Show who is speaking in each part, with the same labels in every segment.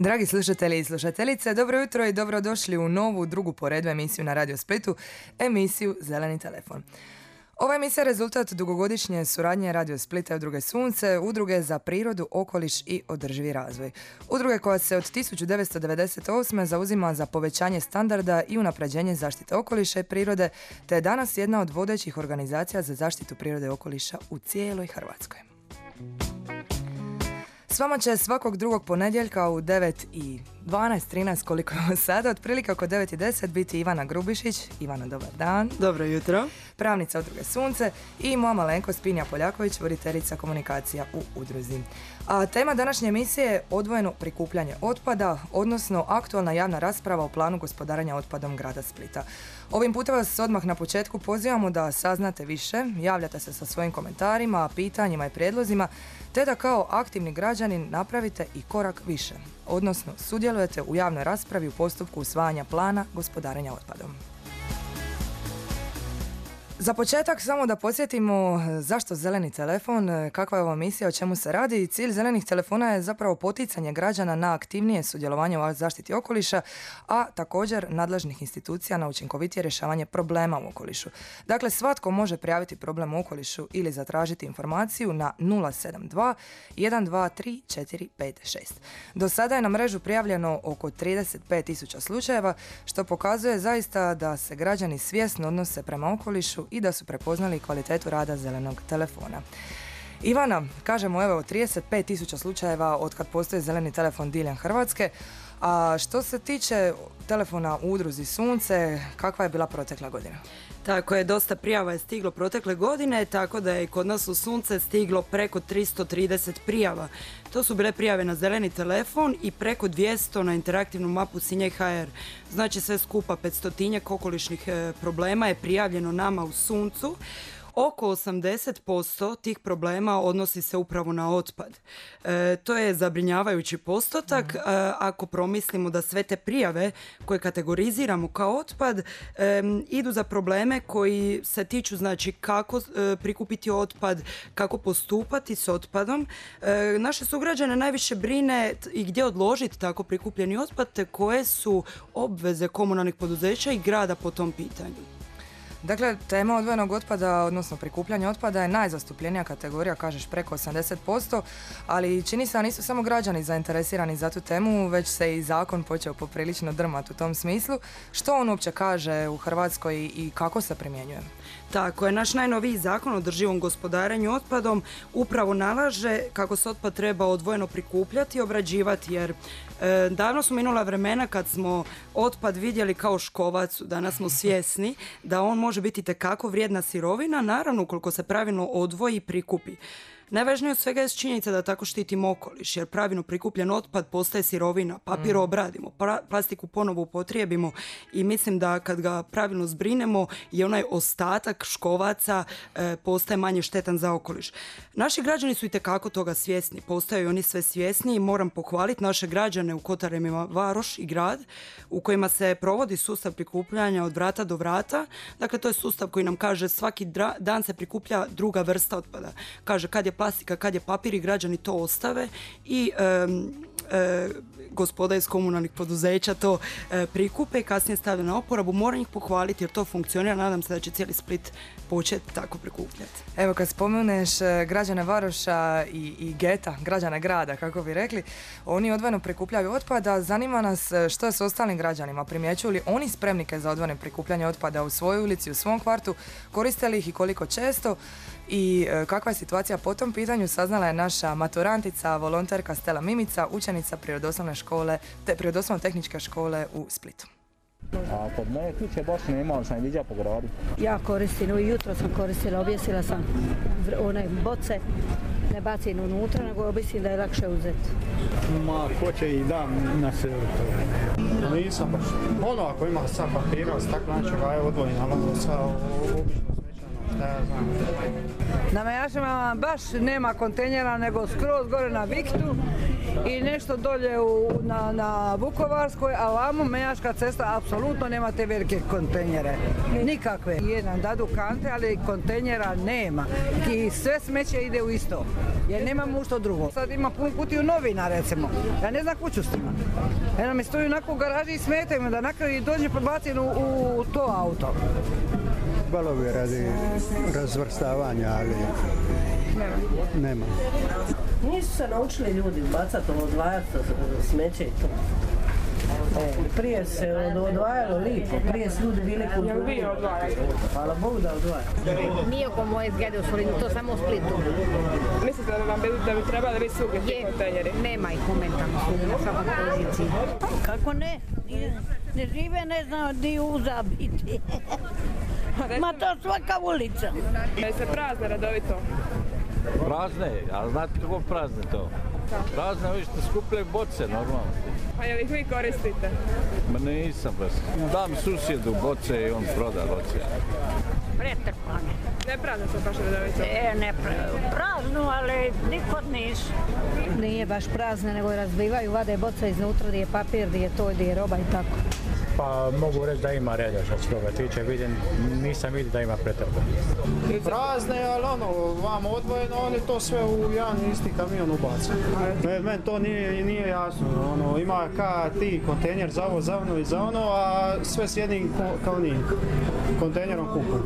Speaker 1: Dragi slušatelji i slušateljice, dobro jutro i dobrodošli u novu drugu poredu emisiju na Radio Splitu, emisiju Zeleni telefon. Ova emisija je rezultat dugogodišnje suradnje Radio Splita i Udruge Sunce, Udruge za prirodu, okoliš i održivi razvoj. Udruge koja se od 1998. zauzima za povećanje standarda i unapređenje zaštite okoliša i prirode, te je danas jedna od vodećih organizacija za zaštitu prirode i okoliša u cijeloj Hrvatskoj. S vama će svakog drugog ponedjeljka u 9 i 12, 13 koliko je sada, otprilike oko 9 i 10 biti Ivana Grubišić. Ivana, dobar dan.
Speaker 2: Dobro jutro.
Speaker 1: Pravnica udruge Sunce i moja malenko Spinja Poljaković, voditeljica komunikacija u udruzi. A tema današnje emisije je odvojeno prikupljanje otpada, odnosno aktualna javna rasprava o planu gospodarenja otpadom grada Splita. Ovim putem vas odmah na početku pozivamo da saznate više, javljate se sa svojim komentarima, pitanjima i prijedlozima, te da kao aktivni građanin napravite i korak više, odnosno sudjelujete u javnoj raspravi u postupku usvajanja plana gospodarenja otpadom. Za početak samo da podsjetimo e, zašto zeleni telefon, e, kakva je ova misija, o čemu se radi. Cilj zelenih telefona je zapravo poticanje građana na aktivnije sudjelovanje u zaštiti okoliša, a također nadležnih institucija na učinkovitije rješavanje problema u okolišu. Dakle, svatko može prijaviti problem u okolišu ili zatražiti informaciju na 072 123 456. Do sada je na mrežu prijavljeno oko 35 tisuća slučajeva, što pokazuje zaista da se građani svjesno odnose prema okolišu i da su prepoznali kvalitetu rada zelenog telefona. Ivana, kažemo evo 35 tisuća slučajeva od kad postoji zeleni telefon diljem Hrvatske, a što se tiče telefona udruzi Sunce, kakva je bila protekla godina?
Speaker 2: Tako je, dosta prijava je stiglo protekle godine, tako da je kod nas u Sunce stiglo preko 330 prijava. To su bile prijave na zeleni telefon i preko 200 na interaktivnu mapu Sinje HR. Znači sve skupa 500 okolišnih e, problema je prijavljeno nama u Suncu oko 80% tih problema odnosi se upravo na otpad. E, to je zabrinjavajući postotak mhm. e, ako promislimo da sve te prijave koje kategoriziramo kao otpad e, idu za probleme koji se tiču znači kako prikupiti otpad, kako postupati s otpadom. Naše sugrađane najviše brine i gdje odložiti tako prikupljeni otpad te koje su obveze komunalnih poduzeća i grada po tom pitanju.
Speaker 1: Dakle, tema odvojenog otpada, odnosno prikupljanja otpada je najzastupljenija kategorija, kažeš preko 80%, ali čini se da nisu samo građani zainteresirani za tu temu, već se i zakon počeo poprilično drmat u tom smislu. Što on uopće kaže u Hrvatskoj i kako se primjenjuje?
Speaker 2: Tako je, naš najnoviji zakon o održivom gospodarenju otpadom upravo nalaže kako se otpad treba odvojeno prikupljati i obrađivati jer e, davno su minula vremena kad smo otpad vidjeli kao škovac, danas smo svjesni da on može biti tekako vrijedna sirovina, naravno ukoliko se pravilno odvoji i prikupi. Najvažnije od svega je činjenica da tako štitimo okoliš, jer pravilno prikupljen otpad postaje sirovina, papir mm. obradimo, plastiku ponovo upotrijebimo i mislim da kad ga pravilno zbrinemo i onaj ostatak škovaca e, postaje manje štetan za okoliš. Naši građani su i tekako toga svjesni, postaju oni sve svjesni i moram pohvaliti naše građane u Kotaremima Varoš i grad u kojima se provodi sustav prikupljanja od vrata do vrata. Dakle, to je sustav koji nam kaže svaki dan se prikuplja druga vrsta otpada. Kaže kad je plastika, kad je papir i građani to ostave i e, gospoda iz komunalnih poduzeća to e, prikupe i kasnije stavlja na oporabu. Moram ih pohvaliti jer to funkcionira. Nadam se da će cijeli Split početi tako prikupljati.
Speaker 1: Evo kad spomeneš e, građane Varoša i, i geta, građane grada kako bi rekli, oni odvojeno prikupljaju otpada. Zanima nas što je s ostalim građanima. Primjećuju li oni spremnike za odvojeno prikupljanje otpada u svojoj ulici, u svom kvartu? Koriste li ih i koliko često? I e, kakva je situacija po tom pitanju saznala je naša maturantica, volonterka Stela Mimica, učenica prirodoslovne škole, te prirodoslovno tehničke škole u Splitu.
Speaker 3: A kod mene kuće baš nema, ali sam vidio po gradu.
Speaker 4: Ja koristim, jutro sam koristila, objesila sam one boce ne bacim unutra, nego mislim da je lakše uzeti.
Speaker 5: Ma, ko će i da na to? Nisam baš. Ono ako ima sa papira, stakla nečega je odvojena, ali ono sa obično šta ja znam.
Speaker 6: Na Mejašima baš nema kontejnera nego skroz gore na Viktu i nešto dolje u, na, na Vukovarskoj, a vamo Mejaška cesta apsolutno nema te velike kontejnere. Nikakve. Jedan dadu kante, ali kontejnera nema. I sve smeće ide u isto. Jer nemamo u što drugo. Sad ima pun kutiju novina recimo. Ja ne znam kuću s njima. Eno mi stoji onako u garaži i smetaju me da na kraju dođe pobacim u, u to auto.
Speaker 5: Balovi radi razvrstavanja, ali nema.
Speaker 7: Nisu se naučili ljudi bacati, odvajati smeće i to. E, prije se od- odvajalo lipo, prije su ljudi bili kulturni. Hvala Bogu da odvajaju.
Speaker 4: Nije oko moje zgrade u Solinu, to samo u Splitu.
Speaker 8: Mislite da, vam bi, da bi trebali biti svugdje ti kontejneri?
Speaker 4: nema ih momentalno svugdje na svakoj poziciji.
Speaker 9: Kako ne? Ne žive, ne znam di uzabiti. Ma to svaka ulica.
Speaker 8: Da se prazne redovito.
Speaker 3: Prazne, a znate kako prazne to? Prazne, vi što skupljaju boce, normalno.
Speaker 8: A jel ih vi koristite?
Speaker 3: Ma nisam baš. Dam susjedu boce i on proda boce.
Speaker 9: Pretrpane.
Speaker 8: Ne prazne se baš redovito.
Speaker 9: E, ne pra- praznu, ali nikod nisu.
Speaker 4: Nije baš prazne, nego je razbivaju, vade boce iznutra gdje je papir, gdje je to, gdje je roba i tako.
Speaker 5: Pa mogu reći da ima reda što se toga tiče, vidim, nisam vidio da ima pretrpe. Prazne, ali ono, vam odvojeno, oni to sve u jedan isti kamion ubace. Me- Meni to nije, nije jasno, ono, ima ka ti kontejner za ovo, za ono i za ono, a sve s jednim ko- kao njim, kontejnerom kupu.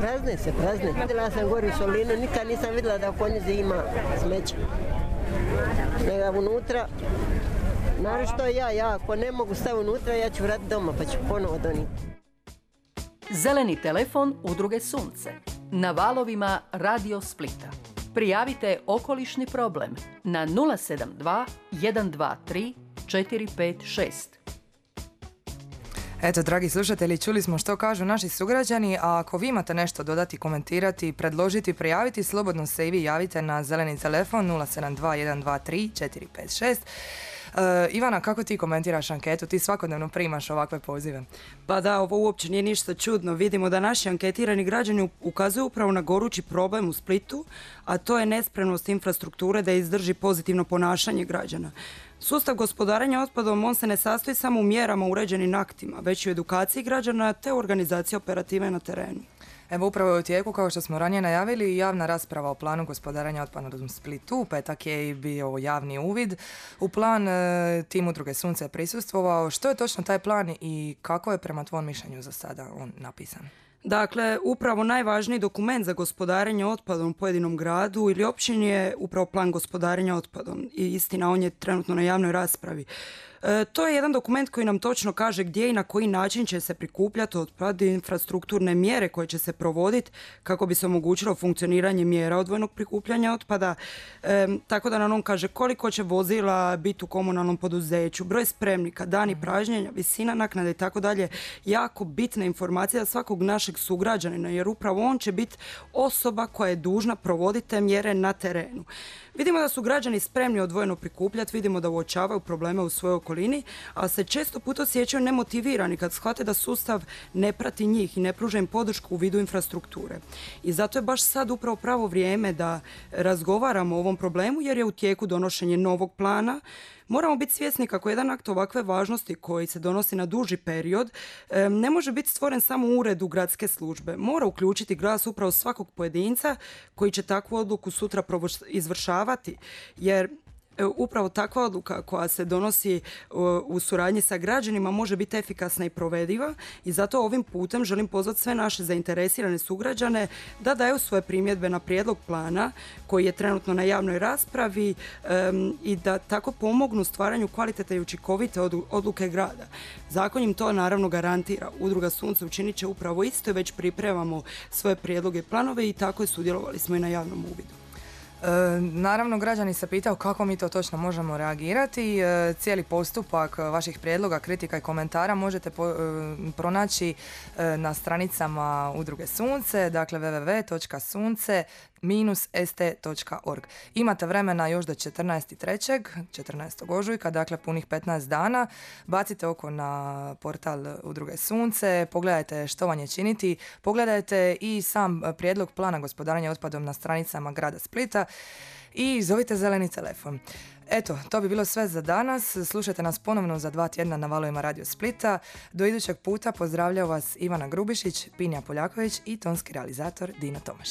Speaker 7: Prazne se, prazne. Vidjela sam gori u Solinu, nikad nisam vidjela da oko njih ima smeća. Nego unutra, naročito ja, ja ako ne mogu staviti unutra, ja ću vratiti doma pa ću ponovo donijeti.
Speaker 10: Zeleni telefon Udruge Sunce. Na valovima Radio Splita. Prijavite okolišni problem na 072 123 456.
Speaker 1: Eto, dragi slušatelji, čuli smo što kažu naši sugrađani, a ako vi imate nešto dodati, komentirati, predložiti, prijaviti, slobodno se i vi javite na zeleni telefon 072 123 456. E, Ivana, kako ti komentiraš anketu? Ti svakodnevno primaš ovakve pozive.
Speaker 2: Pa da, ovo uopće nije ništa čudno. Vidimo da naši anketirani građani ukazuju upravo na gorući problem u Splitu, a to je nespremnost infrastrukture da izdrži pozitivno ponašanje građana. Sustav gospodarenja otpadom on se ne sastoji samo u mjerama uređenim aktima, već i u edukaciji građana te u organizaciji operative na terenu.
Speaker 1: Evo upravo je u tijeku, kao što smo ranije najavili, javna rasprava o planu gospodarenja otpadom Splitu. U petak je i bio javni uvid. U plan e, tim udruge Sunce je prisustvovao. Što je točno taj plan i kako je prema tvom mišljenju za sada on napisan?
Speaker 2: Dakle, upravo najvažniji dokument za gospodarenje otpadom u pojedinom gradu ili općini je upravo plan gospodarenja otpadom i istina on je trenutno na javnoj raspravi. E, to je jedan dokument koji nam točno kaže gdje i na koji način će se prikupljati otpad i infrastrukturne mjere koje će se provoditi kako bi se omogućilo funkcioniranje mjera odvojenog prikupljanja otpada. E, tako da nam on kaže koliko će vozila biti u komunalnom poduzeću, broj spremnika, dani pražnjenja, visina naknade i tako dalje. Jako bitna informacija za svakog našeg sugrađanina jer upravo on će biti osoba koja je dužna provoditi te mjere na terenu. Vidimo da su građani spremni odvojeno prikupljati, vidimo da uočavaju probleme u svojoj okolini, a se često puta osjećaju nemotivirani kad shvate da sustav ne prati njih i ne pruža im podršku u vidu infrastrukture. I zato je baš sad upravo pravo vrijeme da razgovaramo o ovom problemu jer je u tijeku donošenje novog plana Moramo biti svjesni kako jedan akt ovakve važnosti koji se donosi na duži period ne može biti stvoren samo u uredu gradske službe. Mora uključiti glas upravo svakog pojedinca koji će takvu odluku sutra izvršavati jer upravo takva odluka koja se donosi e, u suradnji sa građanima može biti efikasna i provediva i zato ovim putem želim pozvati sve naše zainteresirane sugrađane da daju svoje primjedbe na prijedlog plana koji je trenutno na javnoj raspravi i da tako pomognu stvaranju kvalitete i učinkovite odluke grada. Zakon im to naravno garantira. Udruga Sunce učinit će upravo isto, već pripremamo svoje prijedloge i planove i tako je sudjelovali smo i na javnom uvidu.
Speaker 1: E, naravno, građani se pitao kako mi to točno možemo reagirati. E, cijeli postupak vaših prijedloga, kritika i komentara možete e, pronaći na stranicama Udruge Sunce, dakle st.org. Imate vremena još do 14.3. 14. ožujka, dakle punih 15 dana. Bacite oko na portal Udruge Sunce, pogledajte što vam je činiti, pogledajte i sam prijedlog plana gospodarenja otpadom na stranicama grada Splita i zovite zeleni telefon. Eto, to bi bilo sve za danas. Slušajte nas ponovno za dva tjedna na valovima Radio Splita. Do idućeg puta pozdravljaju vas Ivana Grubišić, Pinja Poljaković i tonski realizator Dino Tomaš.